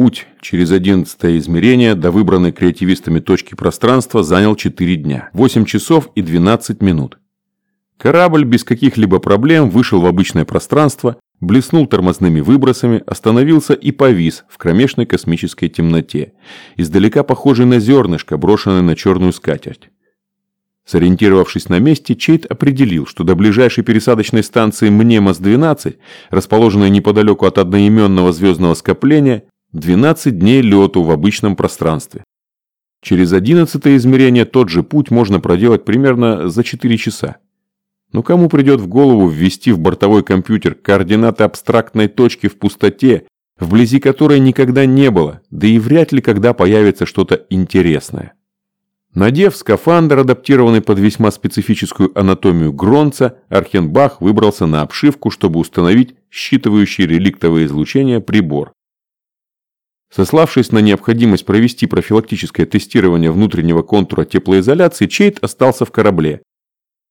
Путь через одиннадцатое измерение до выбранной креативистами точки пространства занял 4 дня, 8 часов и 12 минут. Корабль без каких-либо проблем вышел в обычное пространство, блеснул тормозными выбросами, остановился и повис в кромешной космической темноте, издалека похожий на зернышко, брошенное на черную скатерть. Сориентировавшись на месте, Чейт определил, что до ближайшей пересадочной станции Мнемос-12, расположенной неподалеку от одноименного звездного скопления, 12 дней лету в обычном пространстве. Через 11 измерение тот же путь можно проделать примерно за 4 часа. Но кому придет в голову ввести в бортовой компьютер координаты абстрактной точки в пустоте, вблизи которой никогда не было, да и вряд ли когда появится что-то интересное. Надев скафандр, адаптированный под весьма специфическую анатомию Гронца, Архенбах выбрался на обшивку, чтобы установить считывающий реликтовое излучение прибор. Сославшись на необходимость провести профилактическое тестирование внутреннего контура теплоизоляции, Чейт остался в корабле.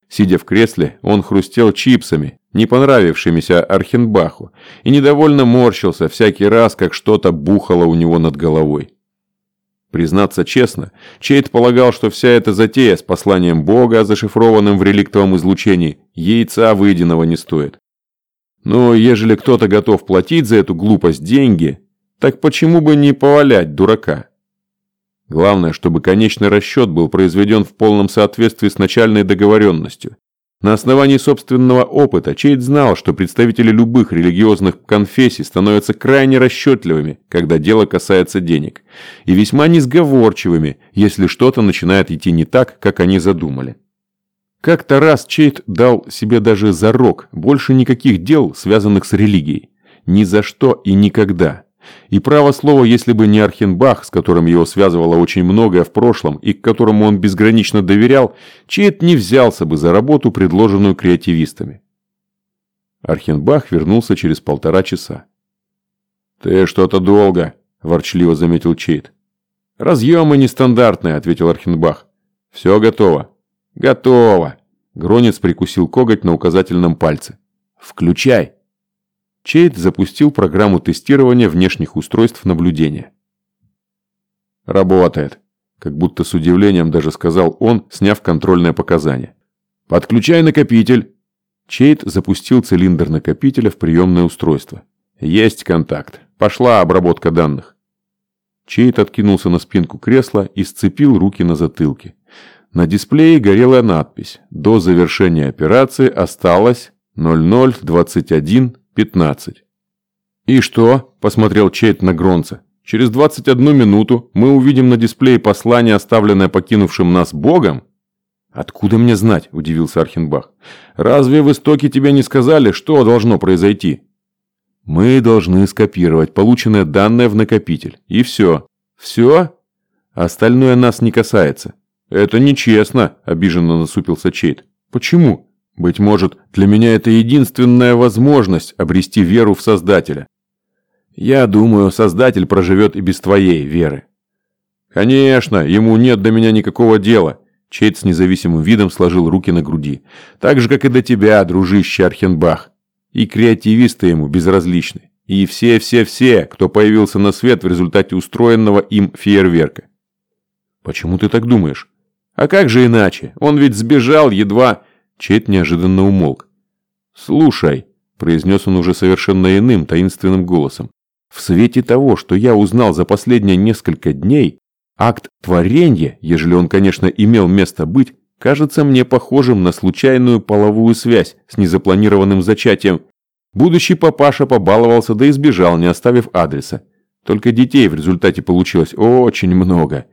Сидя в кресле, он хрустел чипсами, не понравившимися Архенбаху, и недовольно морщился всякий раз, как что-то бухало у него над головой. Признаться честно, Чейт полагал, что вся эта затея с посланием Бога, зашифрованным в реликтовом излучении, яйца выеденного не стоит. Но ежели кто-то готов платить за эту глупость деньги, так почему бы не повалять дурака? Главное, чтобы конечный расчет был произведен в полном соответствии с начальной договоренностью. На основании собственного опыта Чейд знал, что представители любых религиозных конфессий становятся крайне расчетливыми, когда дело касается денег, и весьма несговорчивыми, если что-то начинает идти не так, как они задумали. Как-то раз Чейд дал себе даже зарок больше никаких дел, связанных с религией. Ни за что и никогда. И право слово, если бы не Архенбах, с которым его связывало очень многое в прошлом и к которому он безгранично доверял, Чейт не взялся бы за работу, предложенную креативистами. Архенбах вернулся через полтора часа. «Ты что-то долго», – ворчливо заметил Чейт. «Разъемы нестандартные», – ответил Архенбах. «Все готово». «Готово». Гронец прикусил коготь на указательном пальце. «Включай». Чейд запустил программу тестирования внешних устройств наблюдения. «Работает», – как будто с удивлением даже сказал он, сняв контрольное показание. «Подключай накопитель». Чейд запустил цилиндр накопителя в приемное устройство. «Есть контакт. Пошла обработка данных». Чейд откинулся на спинку кресла и сцепил руки на затылке. На дисплее горела надпись «До завершения операции осталось 0021 15. «И что?» – посмотрел Чейт на Гронца. «Через 21 минуту мы увидим на дисплее послание, оставленное покинувшим нас Богом?» «Откуда мне знать?» – удивился Архенбах. «Разве в истоке тебе не сказали, что должно произойти?» «Мы должны скопировать полученное данное в накопитель. И все». «Все?» «Остальное нас не касается». «Это нечестно», – обиженно насупился Чейт. «Почему?» Быть может, для меня это единственная возможность обрести веру в Создателя. Я думаю, Создатель проживет и без твоей веры. Конечно, ему нет до меня никакого дела. Чейт с независимым видом сложил руки на груди. Так же, как и до тебя, дружище Архенбах. И креативисты ему безразличны. И все-все-все, кто появился на свет в результате устроенного им фейерверка. Почему ты так думаешь? А как же иначе? Он ведь сбежал, едва... Чейт неожиданно умолк. «Слушай», – произнес он уже совершенно иным, таинственным голосом, «в свете того, что я узнал за последние несколько дней, акт творения, ежели он, конечно, имел место быть, кажется мне похожим на случайную половую связь с незапланированным зачатием. Будущий папаша побаловался да избежал, не оставив адреса. Только детей в результате получилось очень много.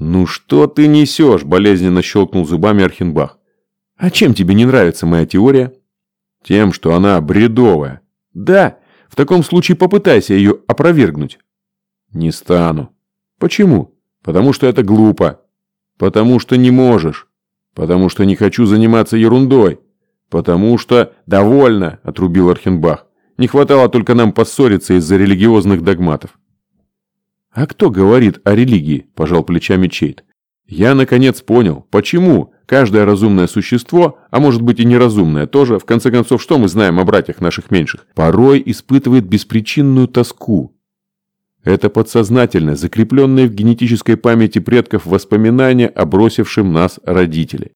«Ну что ты несешь?» – болезненно щелкнул зубами Архенбах. А чем тебе не нравится моя теория? Тем, что она бредовая. Да, в таком случае попытайся ее опровергнуть. Не стану. Почему? Потому что это глупо. Потому что не можешь. Потому что не хочу заниматься ерундой. Потому что... Довольно, отрубил Архенбах. Не хватало только нам поссориться из-за религиозных догматов. А кто говорит о религии? Пожал плечами Чейт. Я наконец понял, почему Каждое разумное существо, а может быть и неразумное тоже, в конце концов, что мы знаем о братьях наших меньших, порой испытывает беспричинную тоску. Это подсознательное, закрепленное в генетической памяти предков воспоминания о бросившем нас родителе.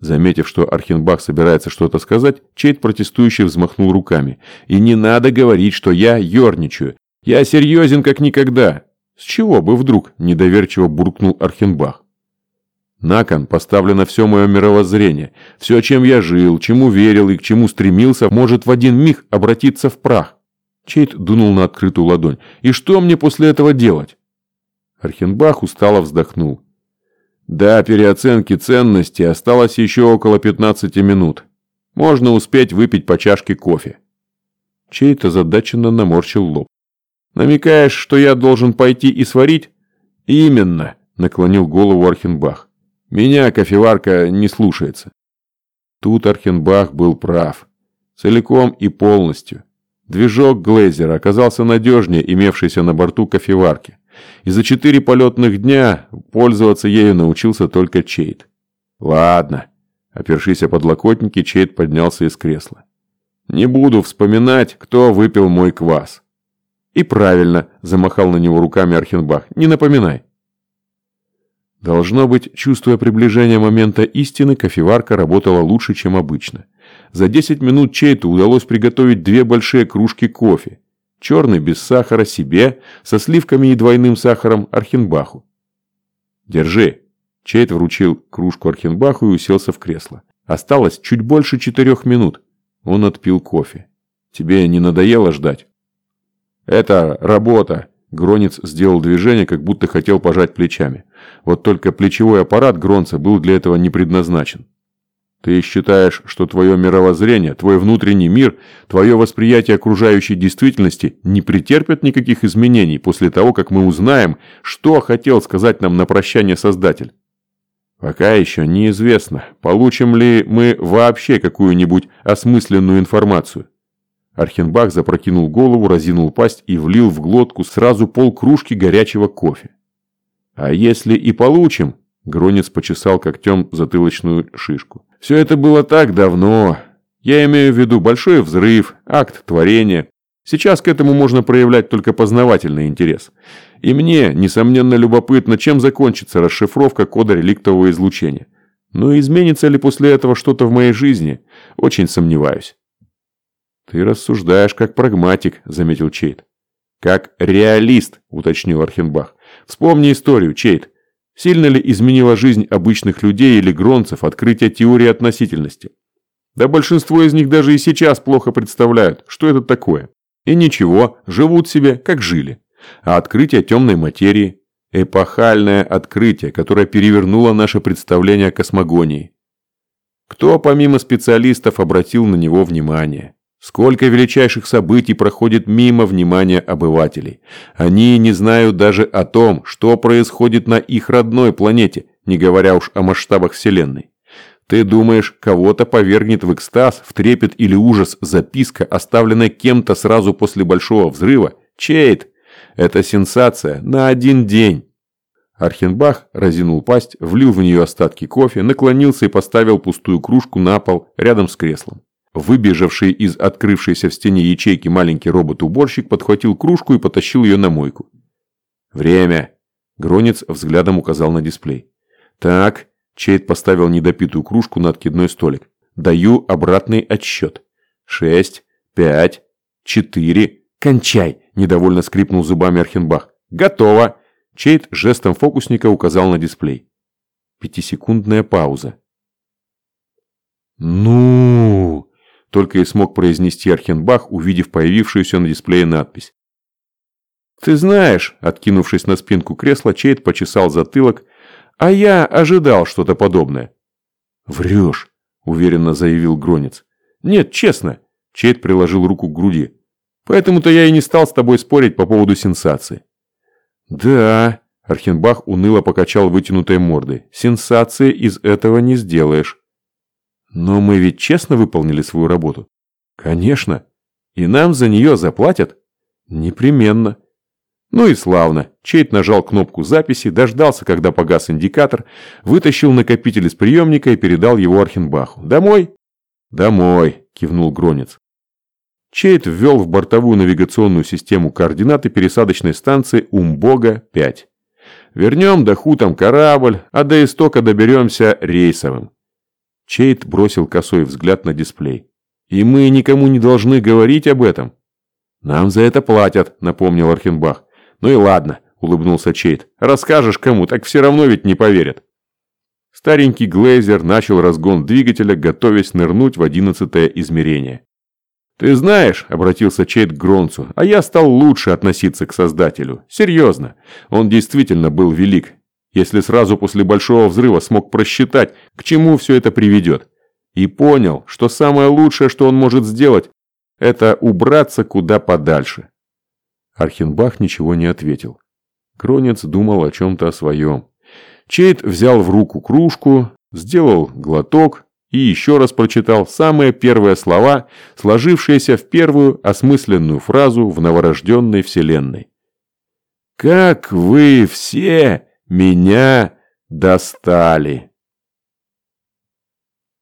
Заметив, что Архенбах собирается что-то сказать, Чейт протестующий взмахнул руками. «И не надо говорить, что я ерничаю. Я серьезен как никогда». «С чего бы вдруг?» – недоверчиво буркнул Архенбах. На кон поставлено все мое мировоззрение. Все, чем я жил, чему верил и к чему стремился, может в один миг обратиться в прах. Чейт дунул на открытую ладонь. «И что мне после этого делать?» Архенбах устало вздохнул. «До переоценки ценности осталось еще около 15 минут. Можно успеть выпить по чашке кофе». Чейт озадаченно наморщил лоб. «Намекаешь, что я должен пойти и сварить?» «Именно», — наклонил голову Архенбах. «Меня кофеварка не слушается». Тут Архенбах был прав. Целиком и полностью. Движок Глейзера оказался надежнее имевшейся на борту кофеварки. И за четыре полетных дня пользоваться ею научился только Чейт. Ладно. Опершись о подлокотники, Чейт поднялся из кресла. Не буду вспоминать, кто выпил мой квас. И правильно, замахал на него руками Архенбах. Не напоминай. Должно быть, чувствуя приближение момента истины, кофеварка работала лучше, чем обычно. За 10 минут Чейту удалось приготовить две большие кружки кофе. Черный без сахара себе, со сливками и двойным сахаром Архенбаху. «Держи!» Чейт вручил кружку Архенбаху и уселся в кресло. Осталось чуть больше четырех минут. Он отпил кофе. «Тебе не надоело ждать?» «Это работа!» Гронец сделал движение, как будто хотел пожать плечами. Вот только плечевой аппарат Гронца был для этого не предназначен. Ты считаешь, что твое мировоззрение, твой внутренний мир, твое восприятие окружающей действительности не претерпят никаких изменений после того, как мы узнаем, что хотел сказать нам на прощание Создатель? Пока еще неизвестно, получим ли мы вообще какую-нибудь осмысленную информацию. Архенбах запрокинул голову, разинул пасть и влил в глотку сразу полкружки горячего кофе. А если и получим, Гронец почесал когтем затылочную шишку. Все это было так давно. Я имею в виду большой взрыв, акт творения. Сейчас к этому можно проявлять только познавательный интерес. И мне, несомненно, любопытно, чем закончится расшифровка кода реликтового излучения. Но изменится ли после этого что-то в моей жизни, очень сомневаюсь. «Ты рассуждаешь как прагматик», — заметил Чейт. «Как реалист», — уточнил Архенбах. «Вспомни историю, Чейт. Сильно ли изменила жизнь обычных людей или гронцев открытие теории относительности? Да большинство из них даже и сейчас плохо представляют, что это такое. И ничего, живут себе, как жили. А открытие темной материи – эпохальное открытие, которое перевернуло наше представление о космогонии. Кто, помимо специалистов, обратил на него внимание? Сколько величайших событий проходит мимо внимания обывателей. Они не знают даже о том, что происходит на их родной планете, не говоря уж о масштабах Вселенной. Ты думаешь, кого-то повергнет в экстаз, в трепет или ужас записка, оставленная кем-то сразу после большого взрыва? Чейт! Это сенсация на один день. Архенбах разинул пасть, влил в нее остатки кофе, наклонился и поставил пустую кружку на пол рядом с креслом. Выбежавший из открывшейся в стене ячейки маленький робот-уборщик подхватил кружку и потащил ее на мойку. «Время!» Гронец взглядом указал на дисплей. «Так», Чейд поставил недопитую кружку на откидной столик. «Даю обратный отсчет. Шесть, пять, четыре...» «Кончай!» – недовольно скрипнул зубами Архенбах. «Готово!» Чейд жестом фокусника указал на дисплей. Пятисекундная пауза. «Ну...» только и смог произнести Архенбах, увидев появившуюся на дисплее надпись. «Ты знаешь», – откинувшись на спинку кресла, Чейд почесал затылок, «а я ожидал что-то подобное». «Врешь», – уверенно заявил Гронец. «Нет, честно», – Чейд приложил руку к груди. «Поэтому-то я и не стал с тобой спорить по поводу сенсации». «Да», – Архенбах уныло покачал вытянутой мордой, «сенсации из этого не сделаешь». Но мы ведь честно выполнили свою работу? Конечно. И нам за нее заплатят? Непременно. Ну и славно. Чейт нажал кнопку записи, дождался, когда погас индикатор, вытащил накопитель из приемника и передал его Архенбаху. «Домой?» «Домой», – кивнул Гронец. Чейт ввел в бортовую навигационную систему координаты пересадочной станции Умбога-5. Вернем до хутом корабль, а до истока доберемся рейсовым. Чейт бросил косой взгляд на дисплей. И мы никому не должны говорить об этом. Нам за это платят, напомнил Архенбах. Ну и ладно, улыбнулся Чейт. Расскажешь кому, так все равно ведь не поверят. Старенький Глейзер начал разгон двигателя, готовясь нырнуть в одиннадцатое измерение. «Ты знаешь», — обратился Чейт к Гронцу, — «а я стал лучше относиться к Создателю. Серьезно. Он действительно был велик. Если сразу после Большого Взрыва смог просчитать, к чему все это приведет. И понял, что самое лучшее, что он может сделать, это убраться куда подальше». Архенбах ничего не ответил. Гронец думал о чем-то о своем. Чейт взял в руку кружку, сделал глоток и еще раз прочитал самые первые слова, сложившиеся в первую осмысленную фразу в новорожденной вселенной. «Как вы все меня достали!»